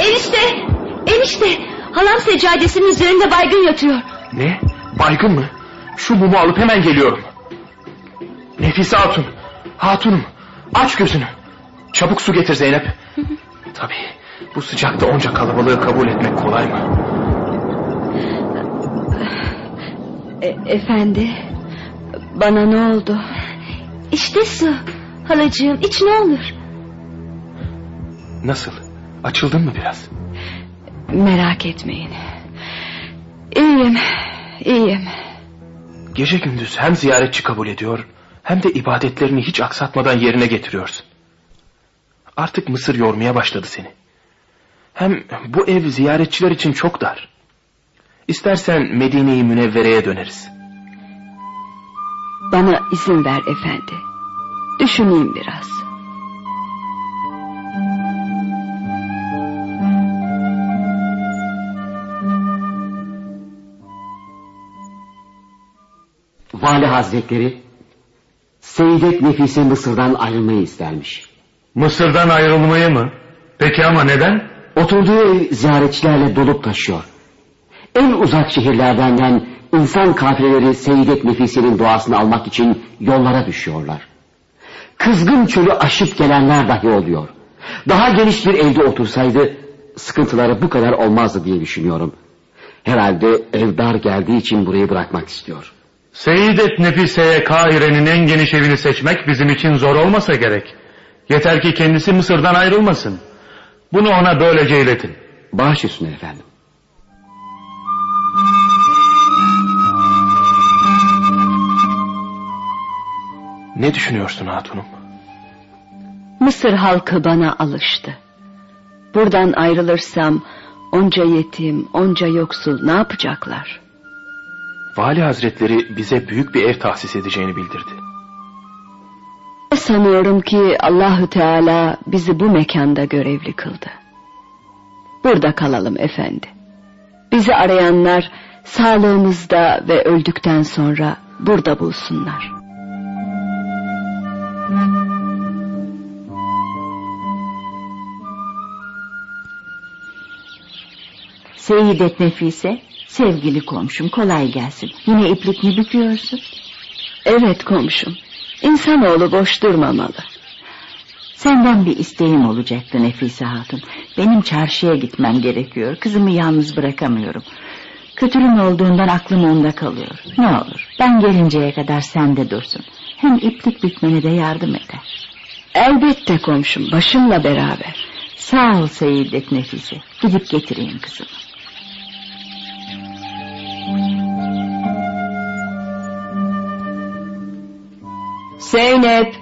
Enişte! Enişte! Halam seccadesinin üzerinde baygın yatıyor. Ne? Baygın mı? Şu mumu alıp hemen geliyorum. Nefise Hatun. Hatunum. Aç gözünü. Çabuk su getir Zeynep. Tabii bu sıcakta onca kalabalığı kabul etmek kolay mı? E, efendi, bana ne oldu? İşte su. Halacığım iç ne olur. Nasıl? Açıldın mı biraz? Merak etmeyin. İyiyim, iyiyim. Gece gündüz hem ziyaretçi kabul ediyor... ...hem de ibadetlerini hiç aksatmadan yerine getiriyorsun. Artık Mısır yormaya başladı seni. Hem bu ev ziyaretçiler için çok dar. İstersen Medine-i Münevvere'ye döneriz. Bana izin ver efendi. Düşüneyim biraz. Vali Hazretleri Seyyidet Nefise Mısır'dan ayrılmayı istermiş. Mısır'dan ayrılmayı mı? Peki ama neden? Oturduğu ev ziyaretçilerle dolup taşıyor. En uzak şehirlerden insan kafileleri Seyyidet Nefise'nin duasını almak için yollara düşüyorlar. Kızgın çölü aşıp gelenler dahi oluyor. Daha geniş bir evde otursaydı sıkıntıları bu kadar olmazdı diye düşünüyorum. Herhalde ev dar geldiği için burayı bırakmak istiyor. Seyyidet Nefise'ye Kahire'nin en geniş evini seçmek bizim için zor olmasa gerek. Yeter ki kendisi Mısır'dan ayrılmasın. Bunu ona böylece iletin. Baş üstüne efendim. Ne düşünüyorsun hatunum? Mısır halkı bana alıştı. Buradan ayrılırsam onca yetim, onca yoksul ne yapacaklar? Vali Hazretleri bize büyük bir ev tahsis edeceğini bildirdi. Sanıyorum ki Allahü Teala bizi bu mekanda görevli kıldı. Burada kalalım efendi. Bizi arayanlar sağlığımızda ve öldükten sonra burada bulsunlar. Seyyidet Nefise, sevgili komşum kolay gelsin. Yine iplik mi büküyorsun? Evet komşum. İnsanoğlu boş durmamalı. Senden bir isteğim olacaktı Nefise Hatun. Benim çarşıya gitmem gerekiyor. Kızımı yalnız bırakamıyorum. Kötülüğün olduğundan aklım onda kalıyor. Ne olur ben gelinceye kadar sende dursun. Hem iplik bükmene de yardım eder. Elbette komşum başımla beraber. Sağ ol Seyyidet Nefise. Gidip getireyim kızımı. Zeynep,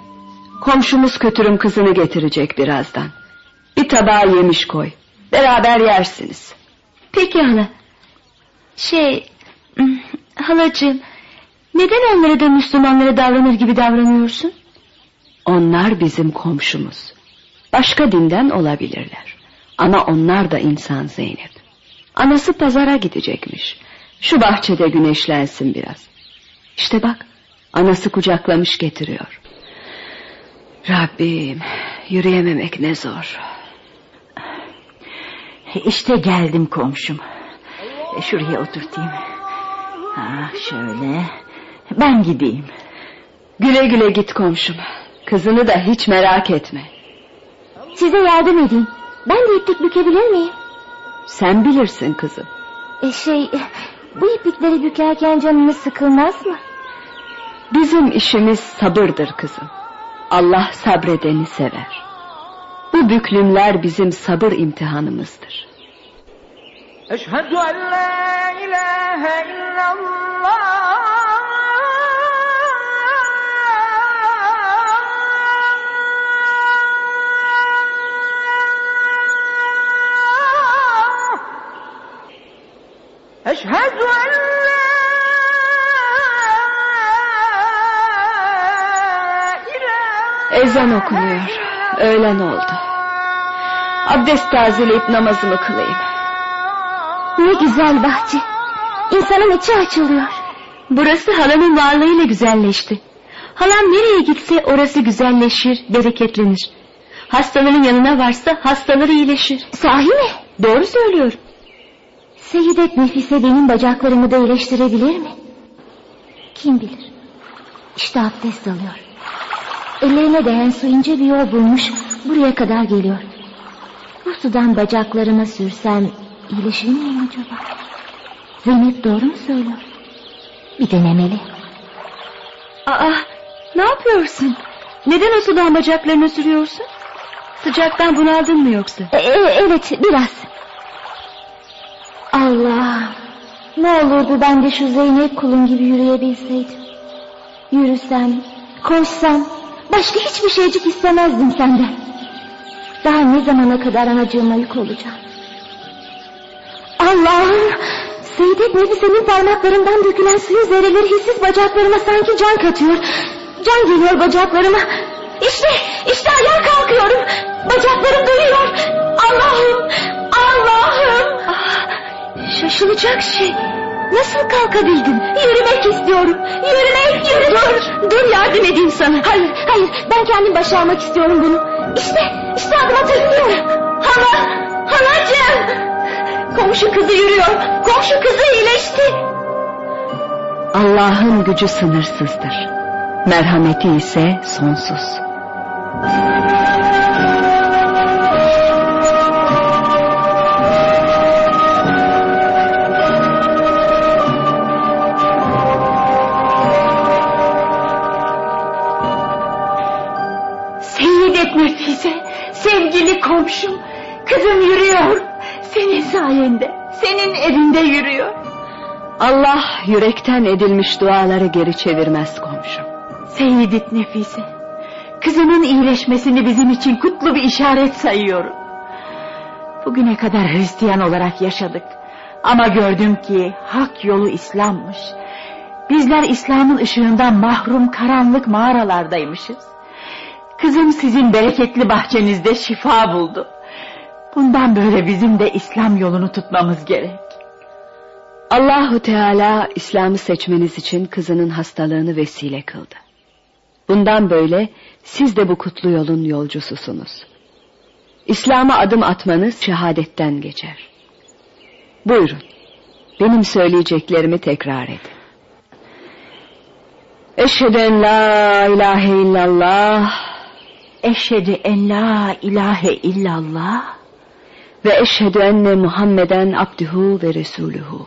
komşumuz kötürüm kızını getirecek birazdan. Bir tabağa yemiş koy. Beraber yersiniz. Peki hala. Şey... Halacığım... Neden onlara da Müslümanlara davranır gibi davranıyorsun? Onlar bizim komşumuz. Başka dinden olabilirler. Ama onlar da insan Zeynep. Anası pazara gidecekmiş. Şu bahçede güneşlensin biraz. İşte bak anası kucaklamış getiriyor. Rabbim yürüyememek ne zor. İşte geldim komşum. Şuraya oturtayım. Ha, şöyle. Ben gideyim. Güle güle git komşum. Kızını da hiç merak etme. Size yardım edeyim. Ben de iplik bükebilir miyim? Sen bilirsin kızım. E şey... Bu iplikleri bükerken canınız sıkılmaz mı? Bizim işimiz sabırdır kızım. Allah sabredeni sever. Bu büklümler bizim sabır imtihanımızdır. Eşhedü en la ilahe illallah Eşhedü en Ezan okunuyor. Öğlen oldu. Abdest tazeleyip namazımı kılayım. Ne güzel bahçe. İnsanın içi açılıyor. Burası halanın varlığıyla güzelleşti. Halam nereye gitse orası güzelleşir, bereketlenir. Hastaların yanına varsa hastaları iyileşir. Sahi mi? Doğru söylüyor. Seyidet Nefise benim bacaklarımı da iyileştirebilir mi? Kim bilir. İşte abdest alıyor. Ellerine değen su ince bir yol bulmuş. Buraya kadar geliyor. Bu sudan bacaklarıma sürsem iyileşir miyim acaba? Zeynep doğru mu söylüyor? Bir denemeli. Aa, ne yapıyorsun? Neden o sudan bacaklarına sürüyorsun? Sıcaktan bunaldın mı yoksa? E, e, evet biraz. Ne olurdu ben de şu Zeynep kulun gibi yürüyebilseydim. Yürüsem, koşsam, başka hiçbir şeycik istemezdim senden. Daha ne zamana kadar anacığıma yük olacağım. Allah'ım! Seydet Nefise'nin parmaklarından dökülen suyun zerreleri hissiz bacaklarıma sanki can katıyor. Can geliyor bacaklarıma. İşte, işte ayağa kalkıyorum. Bacaklarım. Allah'ım, Allah'ım. Şaşılacak şey. Nasıl kalkabildin? Yürümek istiyorum. Yürümek, yürümek. Dur, dur yardım edeyim sana. Hayır, hayır. Ben kendim başa almak istiyorum bunu. İşte, işte adım atabiliyorum. Hala, halacığım. Komşu kızı yürüyor. Komşu kızı iyileşti. Allah'ın gücü sınırsızdır. Merhameti ise sonsuz. Sevgili komşum, kızım yürüyor. Senin sayende, senin evinde yürüyor. Allah yürekten edilmiş duaları geri çevirmez komşum. Seyyidet Nefise, kızımın iyileşmesini bizim için kutlu bir işaret sayıyorum. Bugüne kadar Hristiyan olarak yaşadık. Ama gördüm ki hak yolu İslam'mış. Bizler İslam'ın ışığından mahrum karanlık mağaralardaymışız. Kızım sizin bereketli bahçenizde şifa buldu. Bundan böyle bizim de İslam yolunu tutmamız gerek. Allahu Teala İslam'ı seçmeniz için kızının hastalığını vesile kıldı. Bundan böyle siz de bu kutlu yolun yolcususunuz. İslam'a adım atmanız şehadetten geçer. Buyurun. Benim söyleyeceklerimi tekrar edin. Eşhedü en la ilahe illallah Eşhedü en la ilahe illallah ve eşhedü enne Muhammeden abduhu ve resuluhu.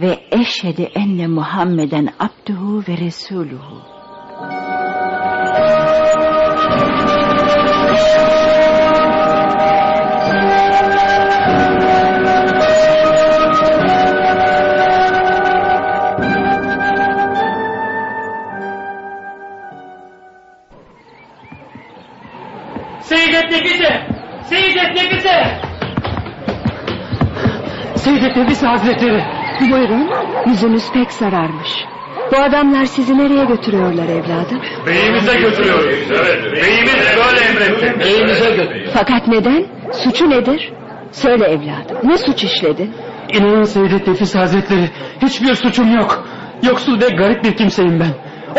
ve eşhedü enne Muhammeden abduhu ve resuluhu. Nefise! Seyyidet Nefise! Seyyidet Nefise Hazretleri. Buyurun, yüzünüz pek sararmış. Bu adamlar sizi nereye götürüyorlar evladım? Beyimize götürüyoruz. Evet, beyimiz böyle emretti. Beyimize götür. Fakat neden? Suçu nedir? Söyle evladım, ne suç işledin? İnanın Seyyidet Nefise Hazretleri hiçbir suçum yok. Yoksul ve garip bir kimseyim ben.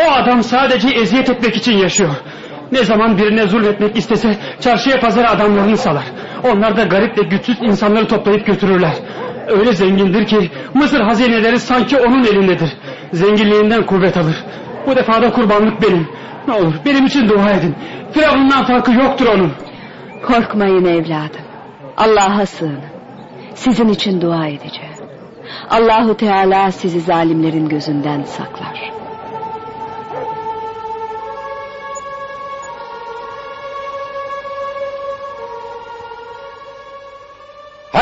O adam sadece eziyet etmek için yaşıyor. Ne zaman birine zulmetmek istese çarşıya pazara adamlarını salar. Onlar da garip ve güçsüz insanları toplayıp götürürler. Öyle zengindir ki Mısır hazineleri sanki onun elindedir. Zenginliğinden kuvvet alır. Bu defa da kurbanlık benim. Ne olur benim için dua edin. Firavundan farkı yoktur onun. Korkmayın evladım. Allah'a sığının. Sizin için dua edeceğim. Allahu Teala sizi zalimlerin gözünden saklar.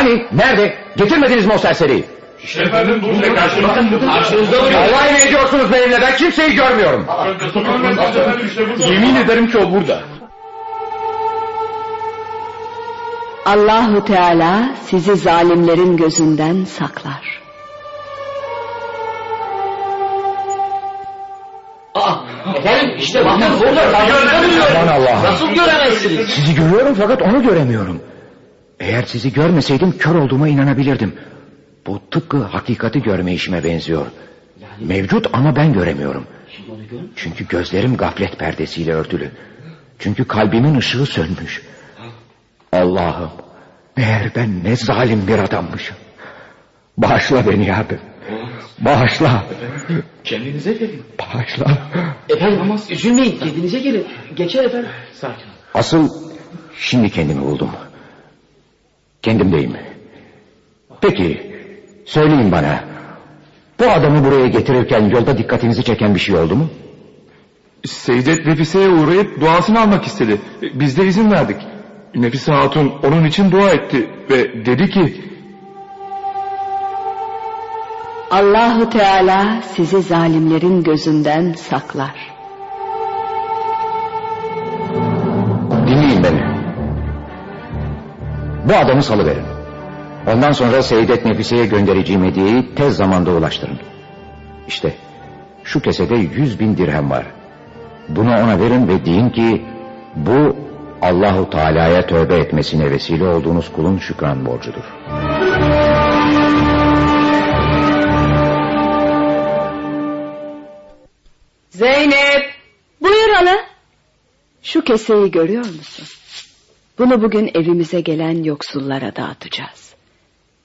Hani nerede? Getirmediniz mi o serseriyi? İşte efendim burada karşımızda. Karşınızda duruyor. Alay mı ediyorsunuz benimle? Ben kimseyi görmüyorum. Yemin ederim ki o burada. Allahu Teala sizi zalimlerin gözünden saklar. Efendim işte bakın burada. Aman Allah'ım. Nasıl göremezsiniz? Sizi görüyorum fakat onu göremiyorum. Eğer sizi görmeseydim kör olduğuma inanabilirdim. Bu tıpkı hakikati görme işime benziyor. Mevcut ama ben göremiyorum. Çünkü gözlerim gaflet perdesiyle örtülü. Çünkü kalbimin ışığı sönmüş. Allah'ım meğer ben ne zalim bir adammışım. Bağışla beni Rabbi. Bağışla. Kendinize gelin. Bağışla. Efendim ama üzülmeyin kendinize gelin. Geçer efendim. Sakin. Asıl şimdi kendimi buldum. Kendimdeyim. Peki söyleyin bana. Bu adamı buraya getirirken yolda dikkatinizi çeken bir şey oldu mu? Seydet Nefise'ye uğrayıp duasını almak istedi. Biz de izin verdik. Nefise Hatun onun için dua etti ve dedi ki Allahu Teala sizi zalimlerin gözünden saklar. Bu adamı salıverin. Ondan sonra Seydet Nefise'ye göndereceğim hediyeyi tez zamanda ulaştırın. İşte şu kesede yüz bin dirhem var. Bunu ona verin ve deyin ki bu Allahu Teala'ya tövbe etmesine vesile olduğunuz kulun şükran borcudur. Zeynep! Buyur hala. Şu keseyi görüyor musun? Bunu bugün evimize gelen yoksullara dağıtacağız.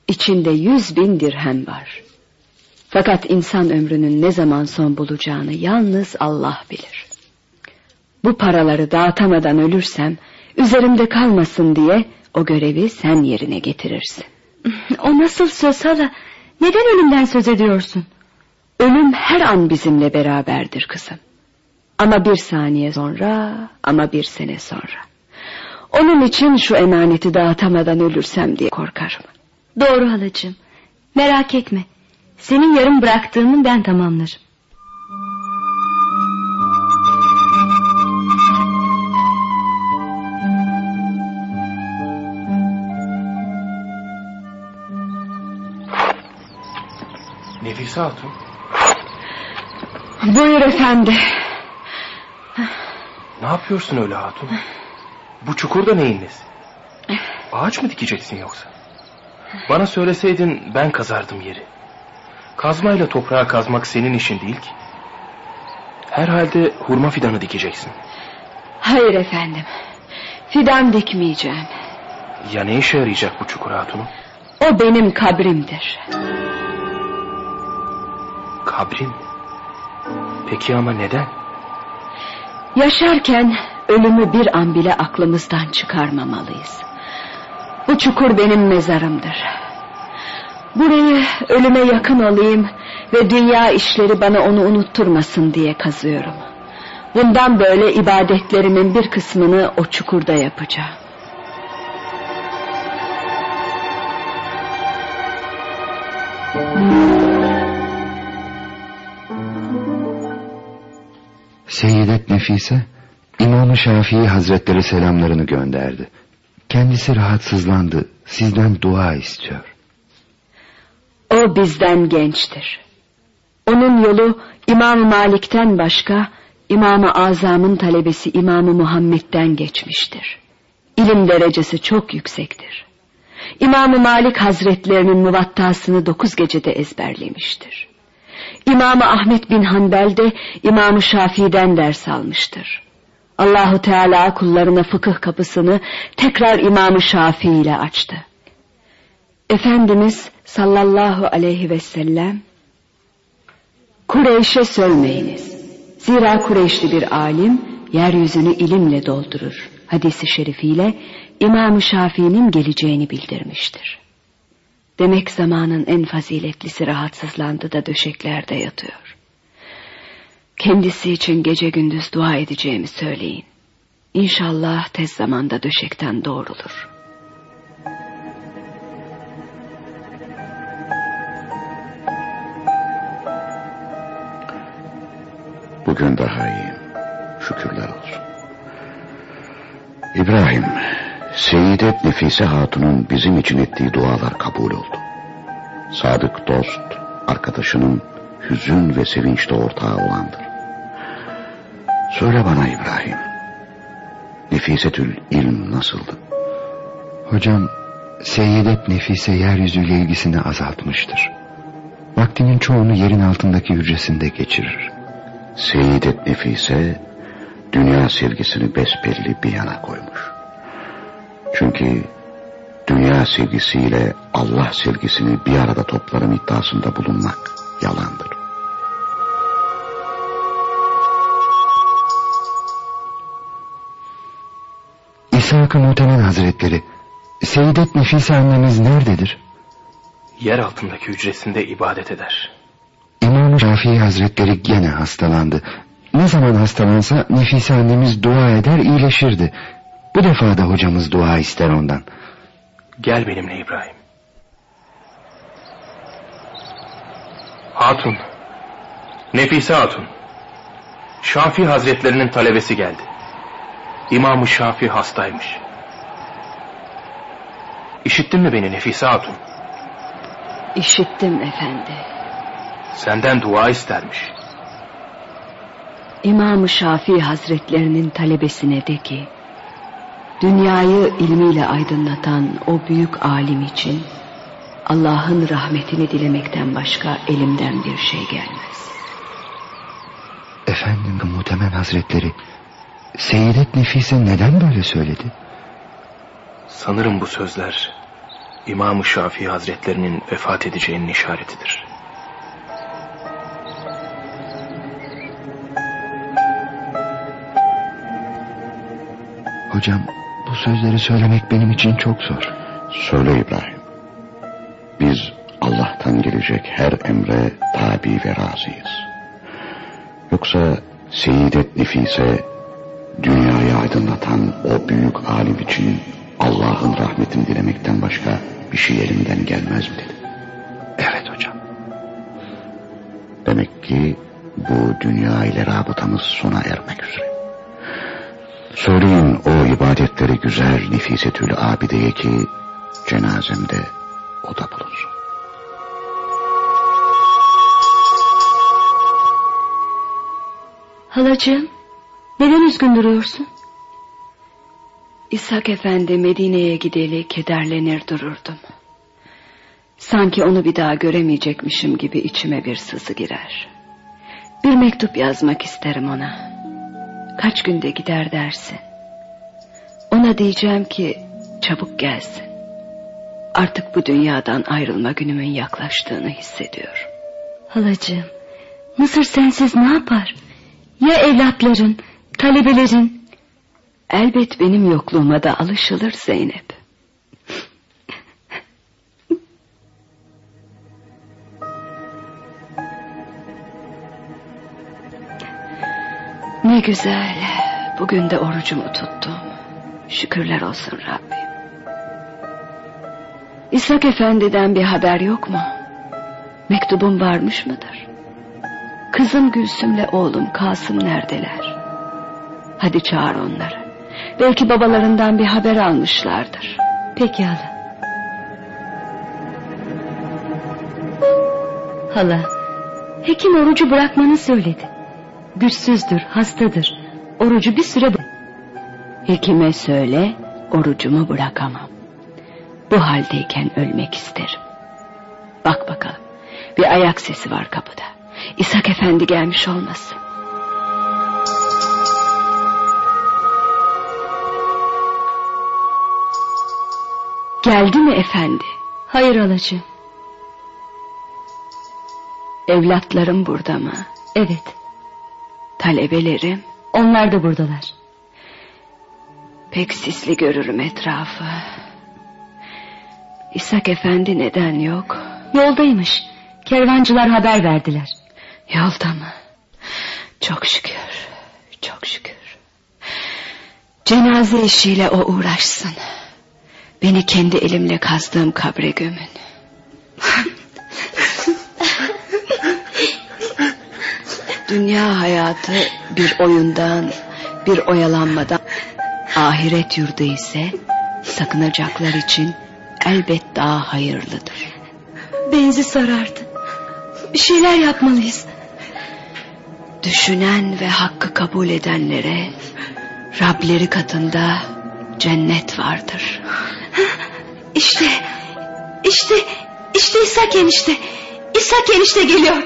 İçinde yüz bin dirhem var. Fakat insan ömrünün ne zaman son bulacağını yalnız Allah bilir. Bu paraları dağıtamadan ölürsem üzerimde kalmasın diye o görevi sen yerine getirirsin. O nasıl söz hala? Neden ölümden söz ediyorsun? Ölüm her an bizimle beraberdir kızım. Ama bir saniye sonra, ama bir sene sonra. Onun için şu emaneti dağıtamadan ölürsem diye korkarım. Doğru halacığım. Merak etme. Senin yarım bıraktığını ben tamamlarım. Nefise Hatun Buyur efendi. ne yapıyorsun öyle Hatun? Bu çukurda neyin nesi? Ağaç mı dikeceksin yoksa? Bana söyleseydin ben kazardım yeri. Kazmayla toprağa kazmak senin işin değil ki. Herhalde hurma fidanı dikeceksin. Hayır efendim. Fidan dikmeyeceğim. Ya ne işe yarayacak bu çukur hatunum? O benim kabrimdir. Kabrin. Peki ama neden? Yaşarken ölümü bir an bile aklımızdan çıkarmamalıyız. Bu çukur benim mezarımdır. Burayı ölüme yakın olayım ve dünya işleri bana onu unutturmasın diye kazıyorum. Bundan böyle ibadetlerimin bir kısmını o çukurda yapacağım. Seyyidet Nefise, İmam-ı Şafii Hazretleri selamlarını gönderdi. Kendisi rahatsızlandı, sizden dua istiyor. O bizden gençtir. Onun yolu İmam-ı Malik'ten başka İmam-ı Azam'ın talebesi İmam-ı Muhammed'den geçmiştir. İlim derecesi çok yüksektir. İmam-ı Malik Hazretlerinin muvattasını dokuz gecede ezberlemiştir. İmam-ı Ahmet bin Hanbel de İmam-ı Şafii'den ders almıştır. Allahu Teala kullarına fıkıh kapısını tekrar İmam-ı Şafii ile açtı. Efendimiz sallallahu aleyhi ve sellem Kureyş'e sövmeyiniz. Zira Kureyşli bir alim yeryüzünü ilimle doldurur. Hadisi şerifiyle İmam-ı Şafii'nin geleceğini bildirmiştir. Demek zamanın en faziletlisi rahatsızlandı da döşeklerde yatıyor. Kendisi için gece gündüz dua edeceğimi söyleyin. İnşallah tez zamanda döşekten doğrulur. Bugün daha iyiyim. Şükürler olsun. İbrahim, Seyidet Nefise Hatun'un bizim için ettiği dualar kabul oldu. Sadık dost, arkadaşının hüzün ve sevinçte ortağı olandır. Söyle bana İbrahim, Nefisetül ilm nasıldı? Hocam, Seyyidet Nefise yeryüzüyle ilgisini azaltmıştır. Vaktinin çoğunu yerin altındaki hücresinde geçirir. Seyyidet Nefise, dünya sevgisini besbelli bir yana koymuş. Çünkü dünya sevgisiyle Allah sevgisini bir arada toplarım iddiasında bulunmak yalandır. İshak-ı Mutemen Hazretleri, Seyyidet Nefise annemiz nerededir? Yer altındaki hücresinde ibadet eder. İmam Şafii Hazretleri gene hastalandı. Ne zaman hastalansa Nefise annemiz dua eder iyileşirdi. Bu defa da hocamız dua ister ondan. Gel benimle İbrahim. Hatun. Nefise Hatun. Şafi Hazretlerinin talebesi geldi. İmam-ı Şafi hastaymış. İşittin mi beni Nefise Hatun? İşittim efendi. Senden dua istermiş. İmam-ı Şafii Hazretlerinin talebesine de ki... ...dünyayı ilmiyle aydınlatan o büyük alim için... ...Allah'ın rahmetini dilemekten başka elimden bir şey gelmez. Efendim Muhtemen Hazretleri... ...Seyyidet Nefise neden böyle söyledi? Sanırım bu sözler... İmam-ı Şafii Hazretlerinin vefat edeceğinin işaretidir. Hocam bu sözleri söylemek benim için çok zor. Söyle İbrahim. Biz Allah'tan gelecek her emre tabi ve razıyız. Yoksa Seyyidet Nefise dünyayı aydınlatan o büyük alim için Allah'ın rahmetini dilemekten başka bir şey elimden gelmez mi dedi. Evet hocam. Demek ki bu dünya ile rabıtamız sona ermek üzere. Söyleyin o ibadetleri güzel Nefisetül Abide'ye ki cenazemde o da bulunsun. Halacığım neden üzgün duruyorsun? İshak Efendi Medine'ye gideli kederlenir dururdum. Sanki onu bir daha göremeyecekmişim gibi içime bir sızı girer. Bir mektup yazmak isterim ona. Kaç günde gider dersin. Ona diyeceğim ki çabuk gelsin. Artık bu dünyadan ayrılma günümün yaklaştığını hissediyorum. Halacığım Mısır sensiz ne yapar? Ya evlatların, talebelerin? Elbet benim yokluğuma da alışılır Zeynep. Ne güzel. Bugün de orucumu tuttum. Şükürler olsun Rabbim. İshak Efendi'den bir haber yok mu? Mektubum varmış mıdır? Kızım Gülsüm'le oğlum Kasım neredeler? Hadi çağır onları. Belki babalarından bir haber almışlardır. Peki hala. Hala, hekim orucu bırakmanı söyledi. Güçsüzdür, hastadır. Orucu bir süre... Hekime söyle, orucumu bırakamam. Bu haldeyken ölmek isterim. Bak bakalım, bir ayak sesi var kapıda. İshak Efendi gelmiş olmasın. Geldi mi efendi? Hayır halacığım. Evlatlarım burada mı? Evet. Talebelerim? Onlar da buradalar. Pek sisli görürüm etrafı. İshak Efendi neden yok? Yoldaymış. Kervancılar haber verdiler. Yolda mı? Çok şükür. Çok şükür. Cenaze işiyle o uğraşsın. Beni kendi elimle kazdığım kabre gömün. Dünya hayatı bir oyundan, bir oyalanmadan, ahiret yurdu ise sakınacaklar için elbet daha hayırlıdır. Benzi sarardı. Bir şeyler yapmalıyız. Düşünen ve hakkı kabul edenlere Rableri katında cennet vardır. İşte, işte, işte İshak enişte. İshak enişte geliyor.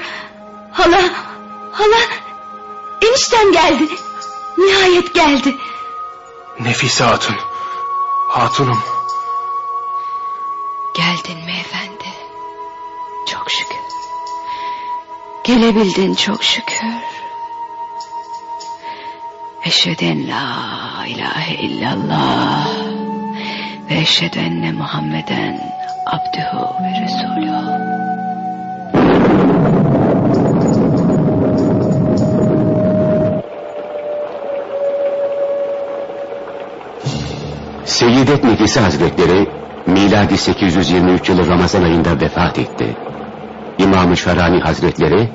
Hala, hala, eniştem geldi. Nihayet geldi. Nefise Hatun. Hatunum. Geldin mi efendi? Çok şükür. Gelebildin çok şükür. Eşhedü en la ilahe illallah ve eşhedü enne Muhammeden abdühü ve resulühü. Seyyidet Nefise Hazretleri miladi 823 yılı Ramazan ayında vefat etti. İmam-ı Şarani Hazretleri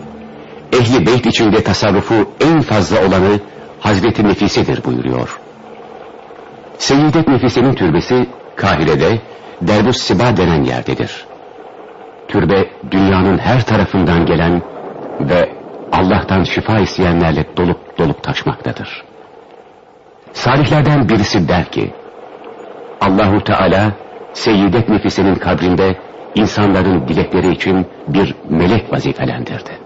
ehli beyt içinde tasarrufu en fazla olanı Hazreti Nefise'dir buyuruyor. Seyyidet Nefise'nin türbesi Kahire'de Derbus Siba denen yerdedir. Türbe dünyanın her tarafından gelen ve Allah'tan şifa isteyenlerle dolup dolup taşmaktadır. Salihlerden birisi der ki, Allahu Teala Seyyidet Nefise'nin kabrinde insanların dilekleri için bir melek vazifelendirdi.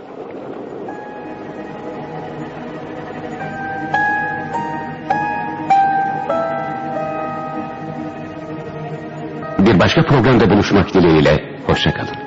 Bir başka programda buluşmak dileğiyle, hoşçakalın.